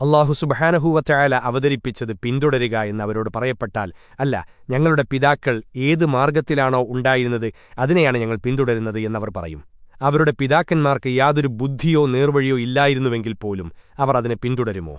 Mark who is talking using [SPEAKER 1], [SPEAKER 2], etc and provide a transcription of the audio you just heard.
[SPEAKER 1] അള്ളാഹു സുബഹാനഹൂവറ്റായാല അവതരിപ്പിച്ചത് പിന്തുടരുക എന്നവരോട് പറയപ്പെട്ടാൽ അല്ല ഞങ്ങളുടെ പിതാക്കൾ ഏത് മാർഗത്തിലാണോ ഉണ്ടായിരുന്നത് അതിനെയാണ് ഞങ്ങൾ പിന്തുടരുന്നത് എന്നവർ പറയും. അവരുടെ പിതാക്കന്മാർക്ക് യാതൊരു ബുദ്ധിയോ നേർവഴിയോ ഇല്ലായിരുന്നുവെങ്കിൽ പോലും അവർ അതിനെ പിന്തുടരുമോ?